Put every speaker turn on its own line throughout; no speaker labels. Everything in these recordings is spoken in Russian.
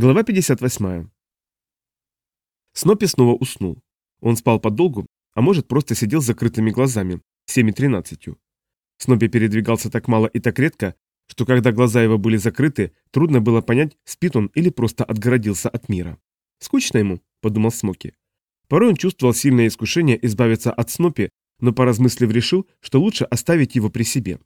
Глава 58. Снопи снова уснул. Он спал подолгу, а может просто сидел с закрытыми глазами, 7.13. Снопи передвигался так мало и так редко, что когда глаза его были закрыты, трудно было понять, спит он или просто отгородился от мира. «Скучно ему», — подумал Смоки. Порой он чувствовал сильное искушение избавиться от Снопи, но поразмыслив решил, что лучше оставить его при себе.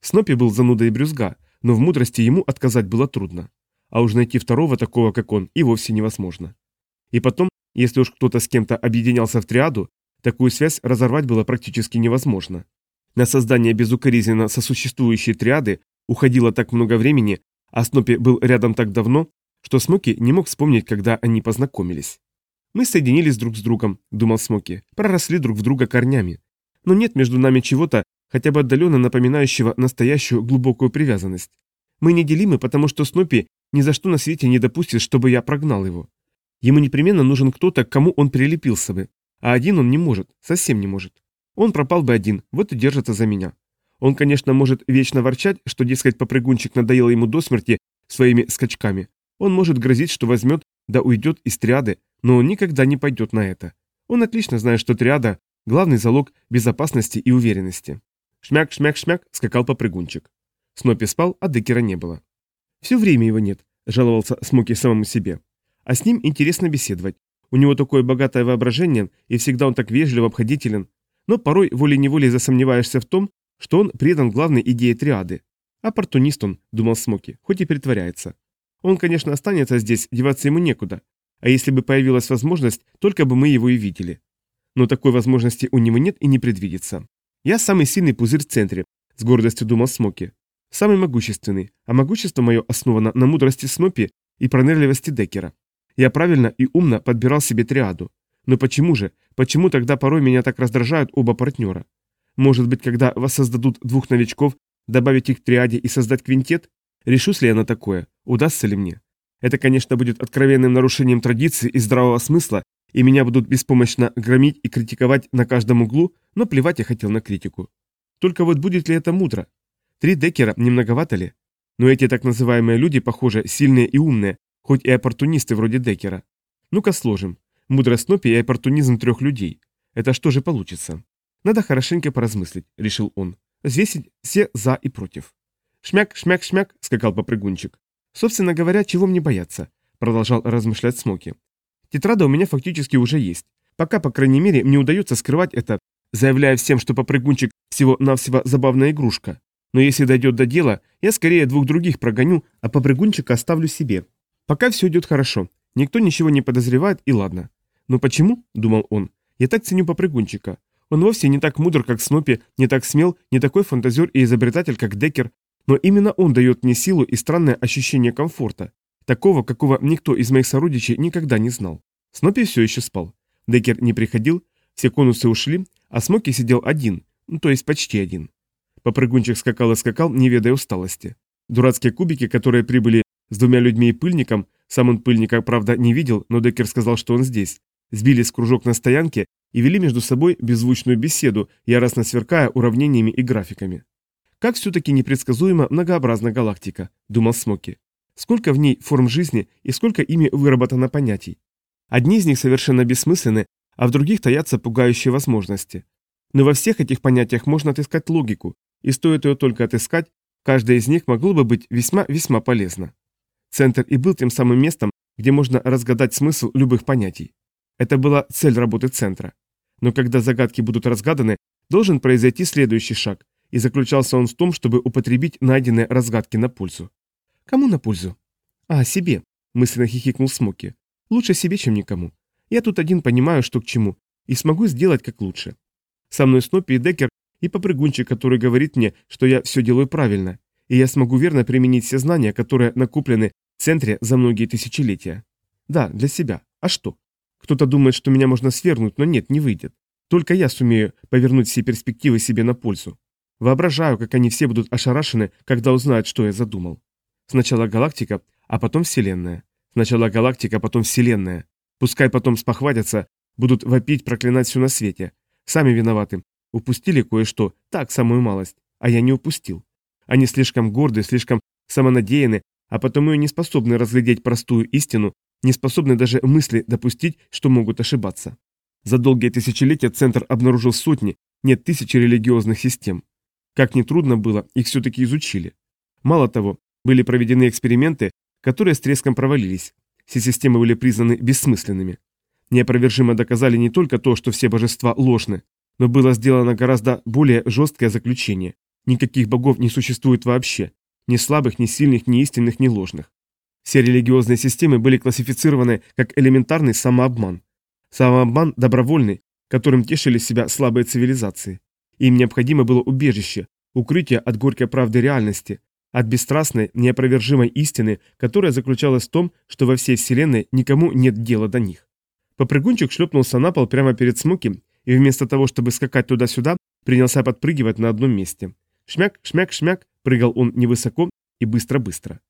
Снопи был занудой и брюзга, но в мудрости ему отказать было трудно а уж найти второго такого, как он, и вовсе невозможно. И потом, если уж кто-то с кем-то объединялся в триаду, такую связь разорвать было практически невозможно. На создание безукоризненно сосуществующей триады уходило так много времени, а Снопи был рядом так давно, что Смоки не мог вспомнить, когда они познакомились. «Мы соединились друг с другом», — думал Смоки, — «проросли друг в друга корнями. Но нет между нами чего-то, хотя бы отдаленно напоминающего настоящую глубокую привязанность. Мы неделимы, потому что Снопи ни за что на свете не допустит, чтобы я прогнал его. Ему непременно нужен кто-то, к кому он прилепился бы. А один он не может, совсем не может. Он пропал бы один, вот и держится за меня. Он, конечно, может вечно ворчать, что, дескать, попрыгунчик надоел ему до смерти своими скачками. Он может грозить, что возьмет, да уйдет из триады, но он никогда не пойдет на это. Он отлично знает, что триада – главный залог безопасности и уверенности. Шмяк, шмяк, шмяк скакал попрыгунчик. Снопи спал, а Декера не было. «Все время его нет», – жаловался Смоки самому себе. «А с ним интересно беседовать. У него такое богатое воображение, и всегда он так вежлив, обходителен. Но порой волей-неволей засомневаешься в том, что он предан главной идее триады. Оппортунист он, думал Смоки, хоть и притворяется. Он, конечно, останется здесь, деваться ему некуда. А если бы появилась возможность, только бы мы его и видели. Но такой возможности у него нет и не предвидится. Я самый сильный пузырь в центре, с гордостью думал Смоки. Самый могущественный, а могущество мое основано на мудрости Снопи и пронырливости Деккера. Я правильно и умно подбирал себе триаду. Но почему же, почему тогда порой меня так раздражают оба партнера? Может быть, когда воссоздадут двух новичков, добавить их к триаде и создать квинтет? Решусь ли я на такое? Удастся ли мне? Это, конечно, будет откровенным нарушением традиции и здравого смысла, и меня будут беспомощно громить и критиковать на каждом углу, но плевать я хотел на критику. Только вот будет ли это мудро? Три декера не многовато ли? Но эти так называемые люди, похоже, сильные и умные, хоть и оппортунисты вроде Декера. Ну-ка сложим. Мудрость Снопи и оппортунизм трех людей. Это что же получится? Надо хорошенько поразмыслить, решил он. Взвесить все за и против. Шмяк, шмяк, шмяк, скакал попрыгунчик. Собственно говоря, чего мне бояться? Продолжал размышлять Смоки. Тетрада у меня фактически уже есть. Пока, по крайней мере, мне удается скрывать это, заявляя всем, что попрыгунчик всего-навсего забавная игрушка. Но если дойдет до дела, я скорее двух других прогоню, а попрыгунчика оставлю себе. Пока все идет хорошо. Никто ничего не подозревает, и ладно. Но почему, думал он, я так ценю попрыгунчика. Он вовсе не так мудр, как Снопи, не так смел, не такой фантазер и изобретатель, как Деккер, но именно он дает мне силу и странное ощущение комфорта, такого, какого никто из моих сородичей никогда не знал. Снопи все еще спал. Деккер не приходил, все конусы ушли, а Смоки сидел один, ну, то есть почти один. Попрыгунчик скакал и скакал, не ведая усталости. Дурацкие кубики, которые прибыли с двумя людьми и пыльником, сам он пыльника, правда, не видел, но Деккер сказал, что он здесь, сбились в кружок на стоянке и вели между собой беззвучную беседу, яростно сверкая уравнениями и графиками. Как все-таки непредсказуемо многообразна галактика, думал Смоки. Сколько в ней форм жизни и сколько ими выработано понятий. Одни из них совершенно бессмысленны, а в других таятся пугающие возможности. Но во всех этих понятиях можно отыскать логику, и стоит ее только отыскать, каждая из них могло бы быть весьма-весьма полезна. Центр и был тем самым местом, где можно разгадать смысл любых понятий. Это была цель работы центра. Но когда загадки будут разгаданы, должен произойти следующий шаг, и заключался он в том, чтобы употребить найденные разгадки на пользу. Кому на пользу? А, себе, мысленно хихикнул Смоки. Лучше себе, чем никому. Я тут один понимаю, что к чему, и смогу сделать как лучше. Со мной Снопи и Деккер и попрыгунчик, который говорит мне, что я все делаю правильно, и я смогу верно применить все знания, которые накоплены в центре за многие тысячелетия. Да, для себя. А что? Кто-то думает, что меня можно свергнуть, но нет, не выйдет. Только я сумею повернуть все перспективы себе на пользу. Воображаю, как они все будут ошарашены, когда узнают, что я задумал. Сначала галактика, а потом Вселенная. Сначала галактика, а потом Вселенная. Пускай потом спохватятся, будут вопить, проклинать все на свете. Сами виноваты, Упустили кое-что, так, самую малость, а я не упустил. Они слишком горды, слишком самонадеяны, а потому и не способны разглядеть простую истину, не способны даже мысли допустить, что могут ошибаться. За долгие тысячелетия Центр обнаружил сотни, нет тысячи религиозных систем. Как ни трудно было, их все-таки изучили. Мало того, были проведены эксперименты, которые с треском провалились. Все системы были признаны бессмысленными. Неопровержимо доказали не только то, что все божества ложны, но было сделано гораздо более жесткое заключение. Никаких богов не существует вообще. Ни слабых, ни сильных, ни истинных, ни ложных. Все религиозные системы были классифицированы как элементарный самообман. Самообман добровольный, которым тешили себя слабые цивилизации. Им необходимо было убежище, укрытие от горькой правды реальности, от бесстрастной, неопровержимой истины, которая заключалась в том, что во всей Вселенной никому нет дела до них. Попрыгунчик шлепнулся на пол прямо перед Смоки и вместо того, чтобы скакать туда-сюда, принялся подпрыгивать на одном месте. Шмяк, шмяк, шмяк, прыгал он невысоко и быстро-быстро.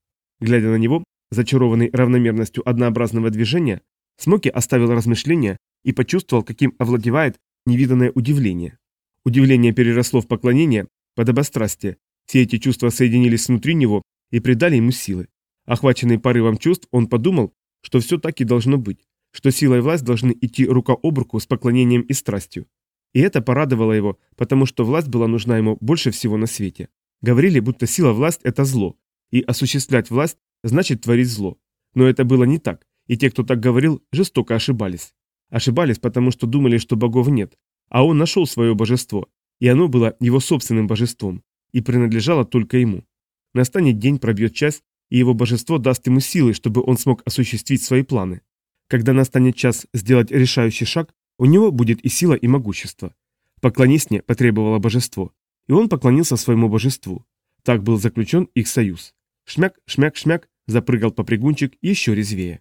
Глядя на него, зачарованный равномерностью однообразного движения, Смоки оставил размышления и почувствовал, каким овладевает невиданное удивление. Удивление переросло в поклонение, подобострастие. Все эти чувства соединились внутри него и придали ему силы. Охваченный порывом чувств, он подумал, что все так и должно быть, что сила и власть должны идти рука об руку с поклонением и страстью. И это порадовало его, потому что власть была нужна ему больше всего на свете. Говорили, будто сила власть – это зло, и осуществлять власть значит творить зло. Но это было не так, и те, кто так говорил, жестоко ошибались. Ошибались, потому что думали, что богов нет, а он нашел свое божество, и оно было его собственным божеством, и принадлежало только ему. Настанет день, пробьет час, и его божество даст ему силы, чтобы он смог осуществить свои планы. Когда настанет час сделать решающий шаг, у него будет и сила, и могущество. «Поклонись мне», — потребовало божество. И он поклонился своему божеству. Так был заключен их союз. Шмяк, шмяк, шмяк, запрыгал попрыгунчик еще резвее.